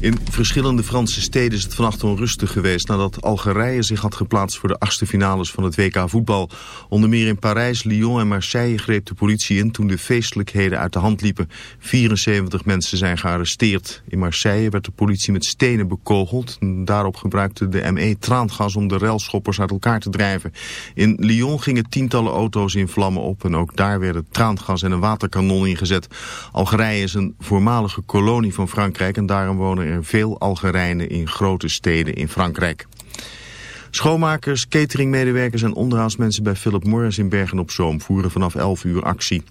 In verschillende Franse steden is het vannacht onrustig geweest... nadat Algerije zich had geplaatst voor de achtste finales van het WK voetbal. Onder meer in Parijs, Lyon en Marseille greep de politie in... toen de feestelijkheden uit de hand liepen. 74 mensen zijn gearresteerd. In Marseille werd de politie met stenen bekogeld. Daarop gebruikte de ME traangas om de relschoppers uit elkaar te drijven. In Lyon gingen tientallen auto's in vlammen op... en ook daar werden traangas en een waterkanon ingezet. Algerije is een voormalige kolonie van Frankrijk... en daarom wonen er veel Algerijnen in grote steden in Frankrijk. Schoonmakers, cateringmedewerkers en onderhoudsmensen bij Philip Morris in Bergen-op-Zoom voeren vanaf 11 uur actie.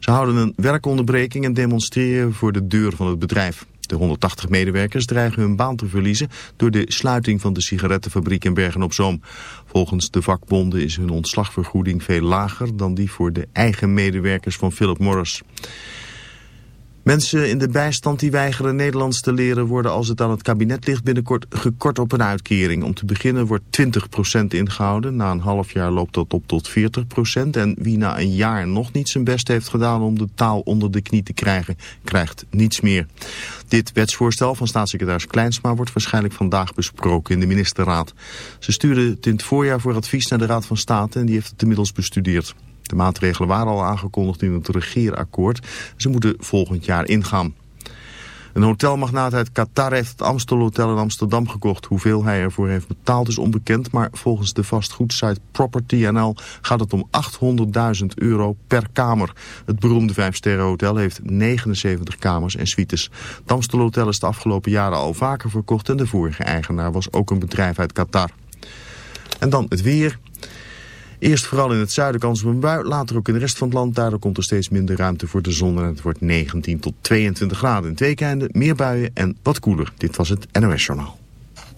Ze houden een werkonderbreking en demonstreren voor de deur van het bedrijf. De 180 medewerkers dreigen hun baan te verliezen door de sluiting van de sigarettenfabriek in Bergen-op-Zoom. Volgens de vakbonden is hun ontslagvergoeding veel lager dan die voor de eigen medewerkers van Philip Morris. Mensen in de bijstand die weigeren Nederlands te leren worden als het aan het kabinet ligt binnenkort gekort op een uitkering. Om te beginnen wordt 20% ingehouden. Na een half jaar loopt dat op tot 40%. En wie na een jaar nog niet zijn best heeft gedaan om de taal onder de knie te krijgen, krijgt niets meer. Dit wetsvoorstel van staatssecretaris Kleinsma wordt waarschijnlijk vandaag besproken in de ministerraad. Ze stuurde het in het voorjaar voor advies naar de Raad van State en die heeft het inmiddels bestudeerd. De maatregelen waren al aangekondigd in het regeerakkoord. Ze moeten volgend jaar ingaan. Een hotelmagnaat uit Qatar heeft het Amstel Hotel in Amsterdam gekocht. Hoeveel hij ervoor heeft betaald is onbekend, maar volgens de vastgoedsite Property NL gaat het om 800.000 euro per kamer. Het beroemde vijfsterrenhotel heeft 79 kamers en suites. Het Amstel Hotel is de afgelopen jaren al vaker verkocht en de vorige eigenaar was ook een bedrijf uit Qatar. En dan het weer. Eerst vooral in het zuiden kans op een bui, later ook in de rest van het land. Daardoor komt er steeds minder ruimte voor de zon en het wordt 19 tot 22 graden. In het weekende meer buien en wat koeler. Dit was het NOS Journaal.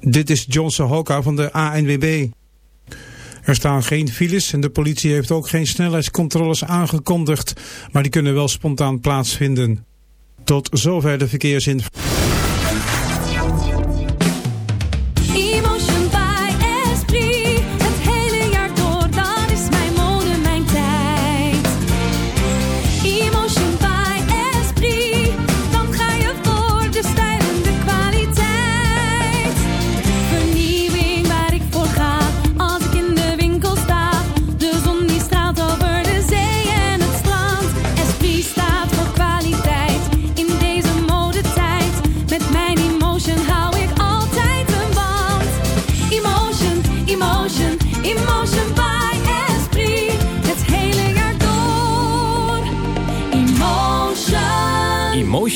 Dit is Johnson Hoka van de ANWB. Er staan geen files en de politie heeft ook geen snelheidscontroles aangekondigd, maar die kunnen wel spontaan plaatsvinden. Tot zover de verkeersinformatie.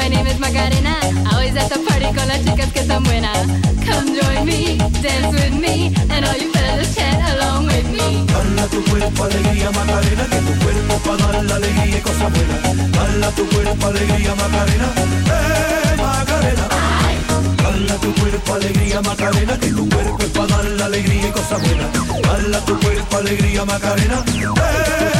my name is Macarena. Always at the party con las chicas que están buenas. Come join me, dance with me, and all you fellas chat along with me. Dala tu cuerpo alegría Macarena, que tu cuerpo para dar la alegría y cosas buenas. Dala tu cuerpo alegría Macarena, eh Macarena. Dala tu cuerpo alegría Macarena, que tu cuerpo para dar la alegría y cosas buenas. Dala tu cuerpo alegría Macarena, eh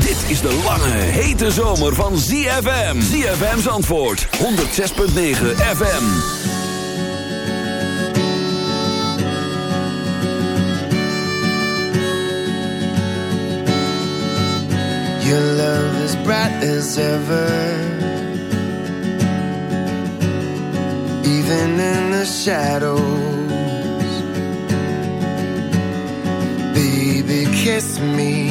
is de lange, hete zomer van ZFM. ZFM's antwoord, 106.9 FM. Your love is bright as ever. Even in the shadows. Baby, kiss me.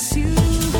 Miss you.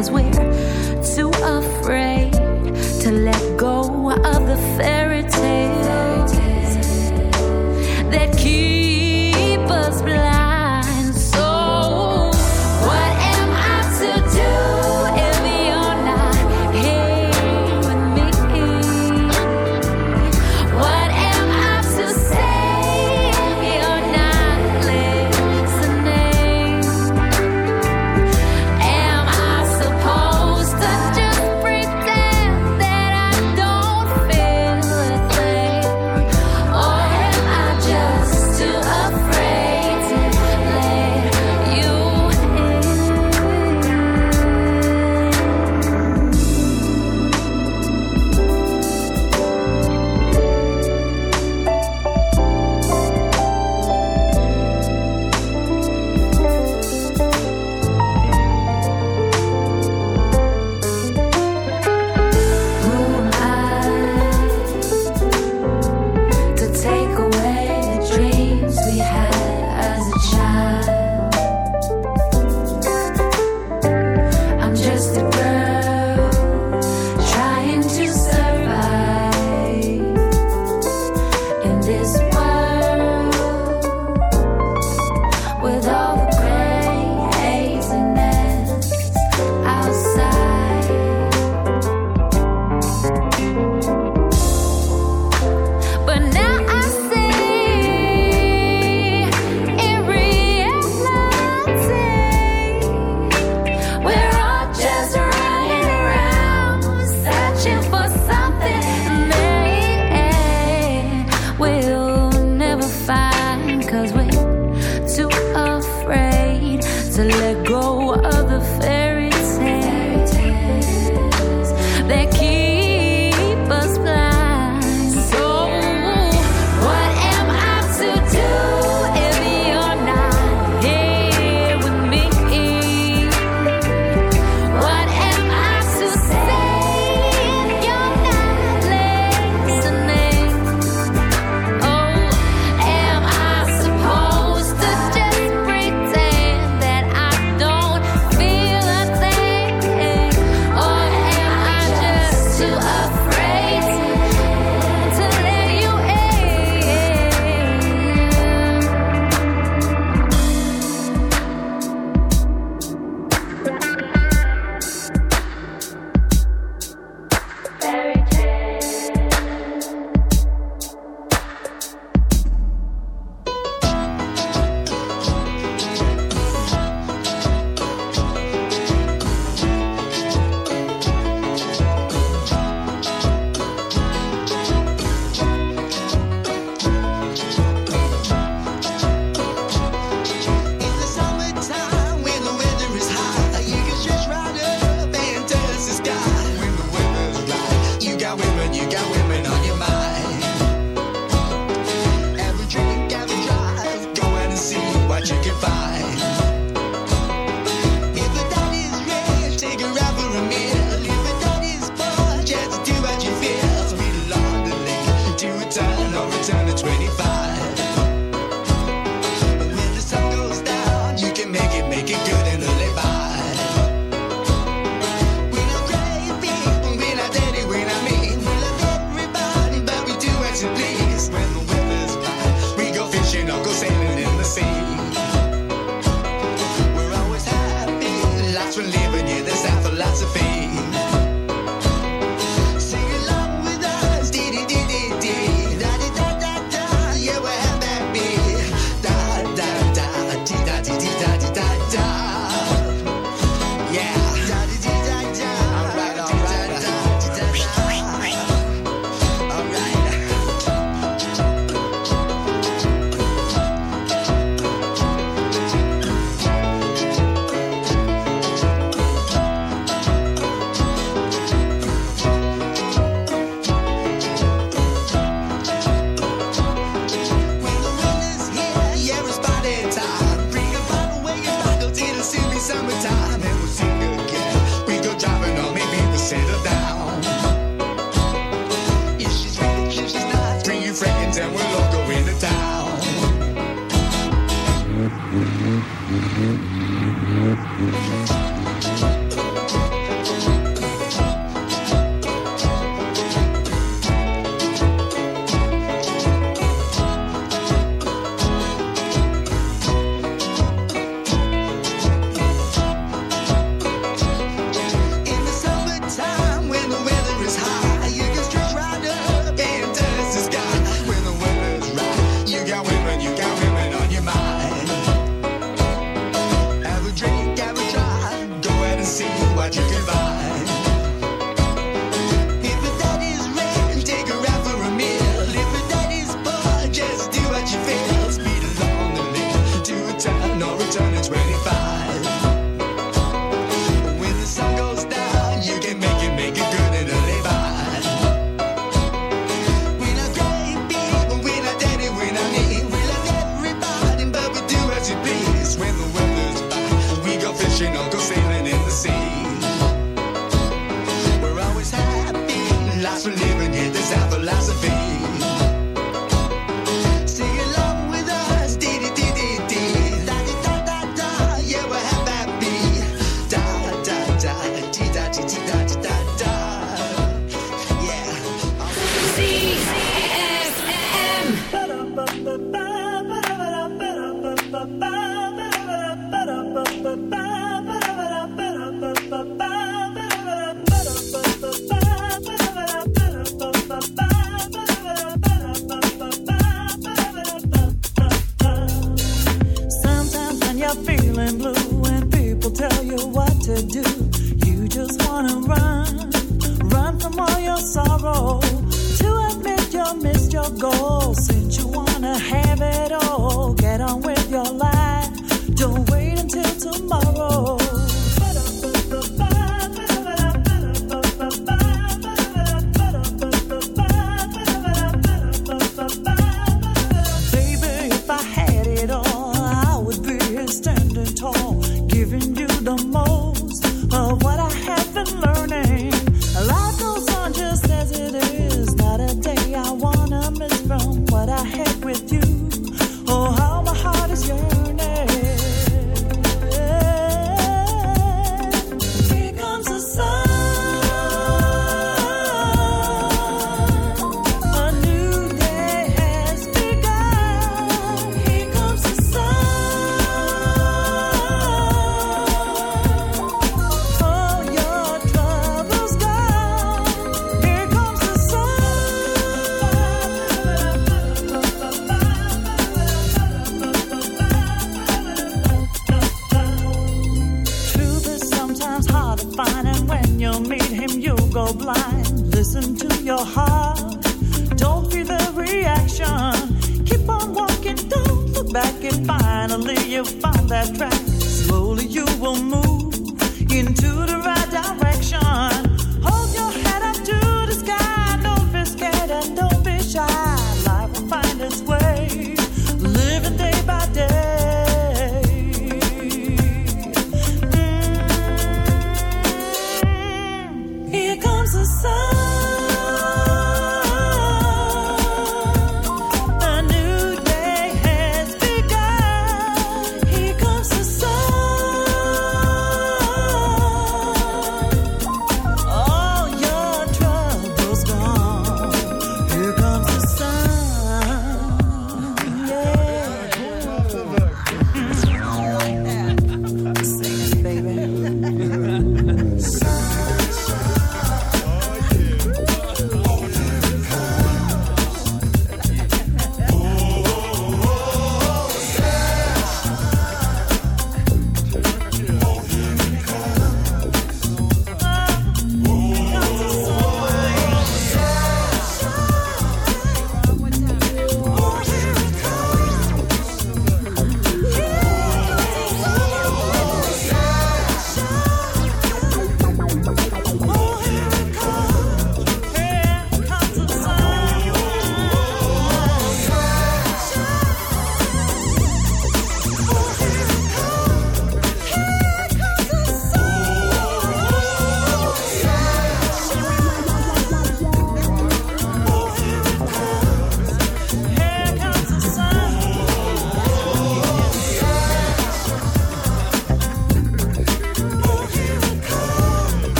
because we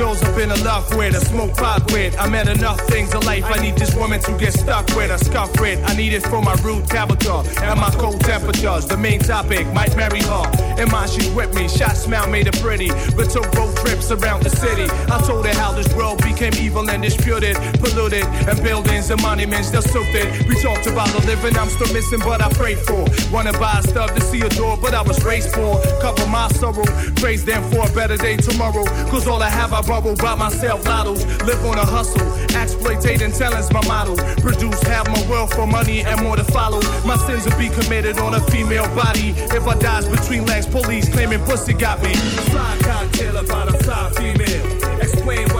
girls up been in love with, a smoke pot with. I met enough things in life. I need this woman to get stuck with, a scuff with. I need it for my rude character and my cold temperatures. The main topic might marry her. In mind, she's with me. Shot smile made her pretty, but took road trips around the city. I told her how this world became evil and disputed, polluted, and buildings and monuments that soaked it. We talked about the living I'm still missing, but I prayed for. Wanna buy stuff to see a door, but I was raised for. Cover my sorrow, praise them for a better day tomorrow. Cause all I have, I borrow by myself. Lottos, live on a hustle, exploitating talent's my model. Produce half my wealth for money and more to follow. My sins will be committed on a female body. If I dies between legs, police claiming pussy got me. Fly cocktail about a fly female. Explain what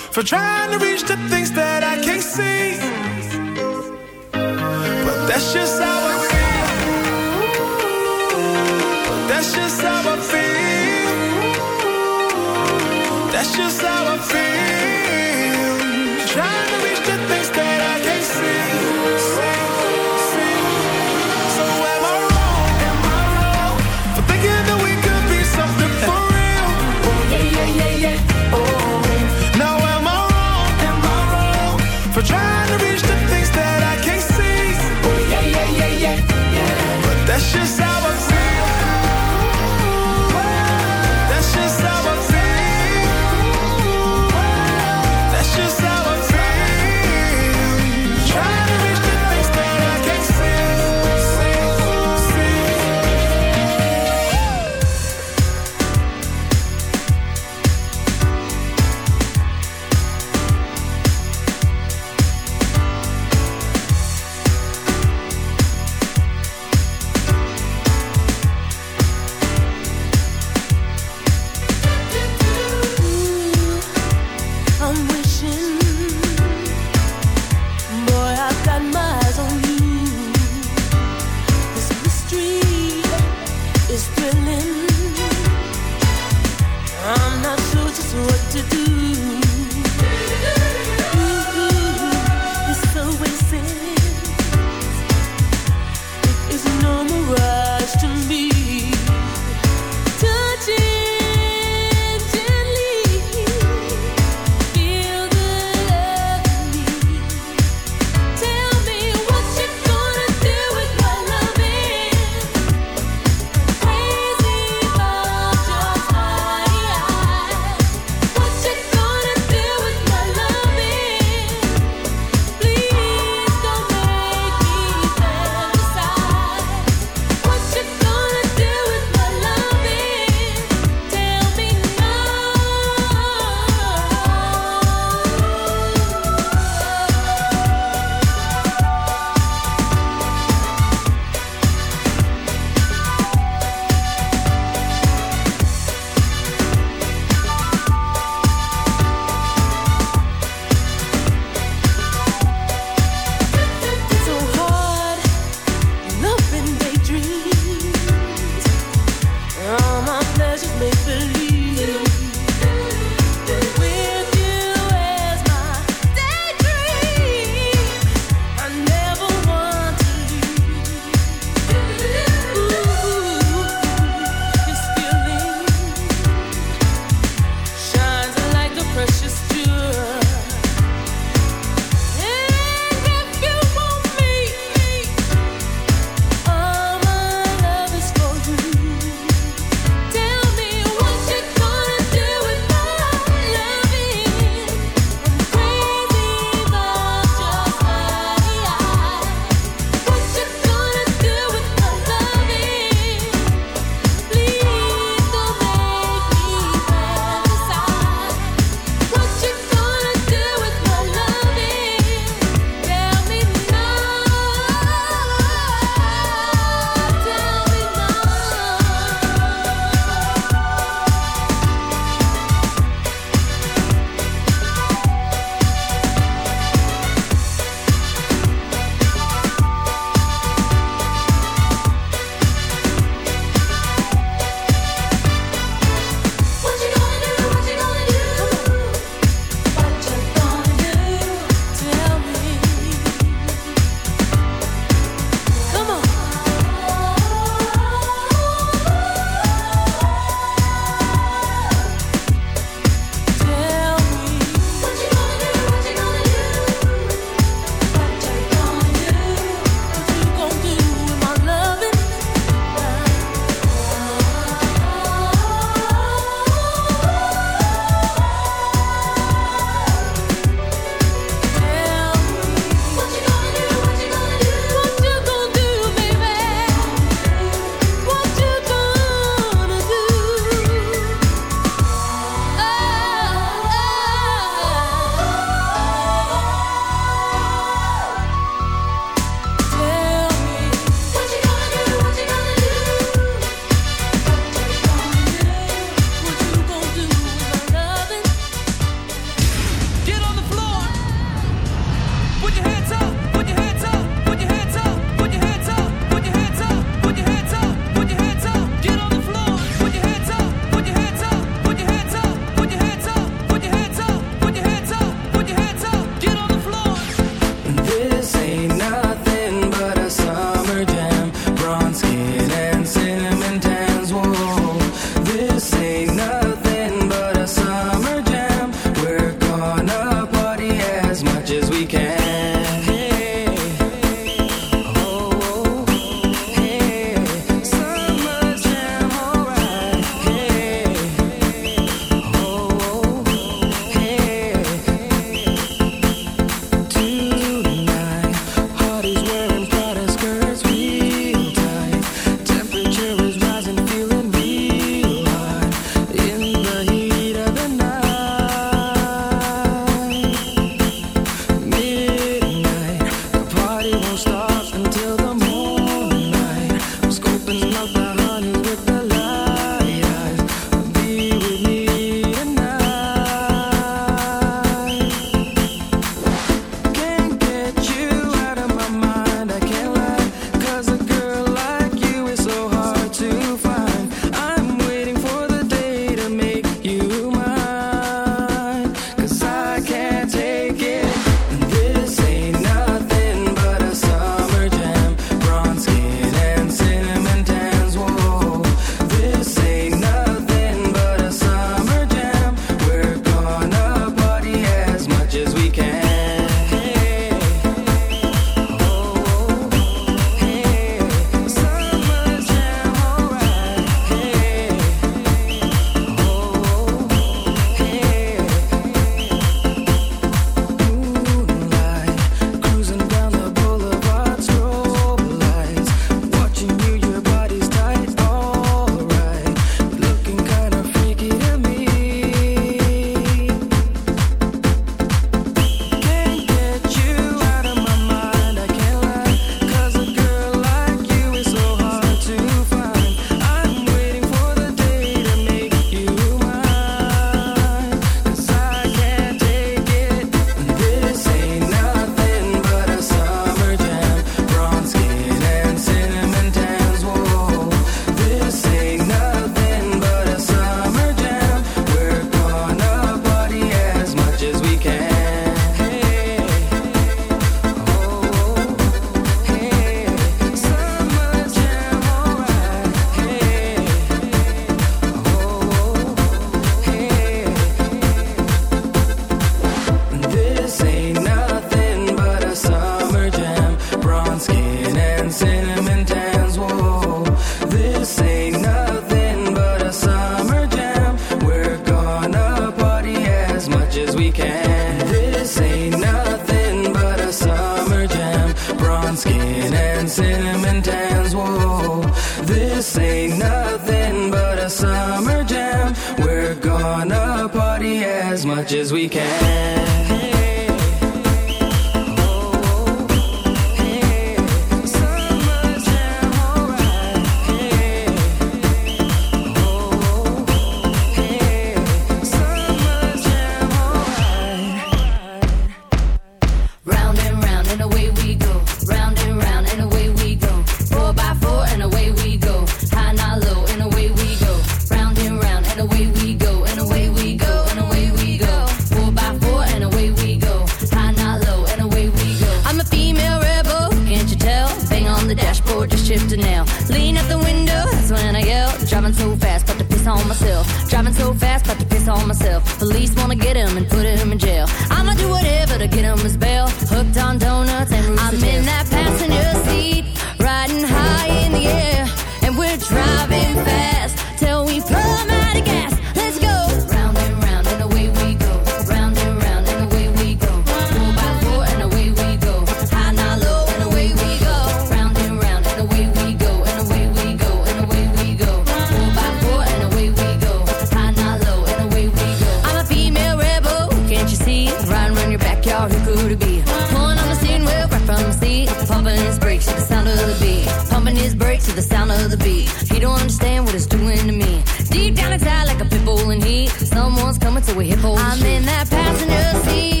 thought who could it be? Pulling on the steering wheel right from the seat. Pumping his brakes to the sound of the beat. Pumping his brakes to the sound of the beat. He don't understand what it's doing to me. Deep down inside like a pit bull in heat. Someone's coming to a hip hole. I'm in that passenger seat.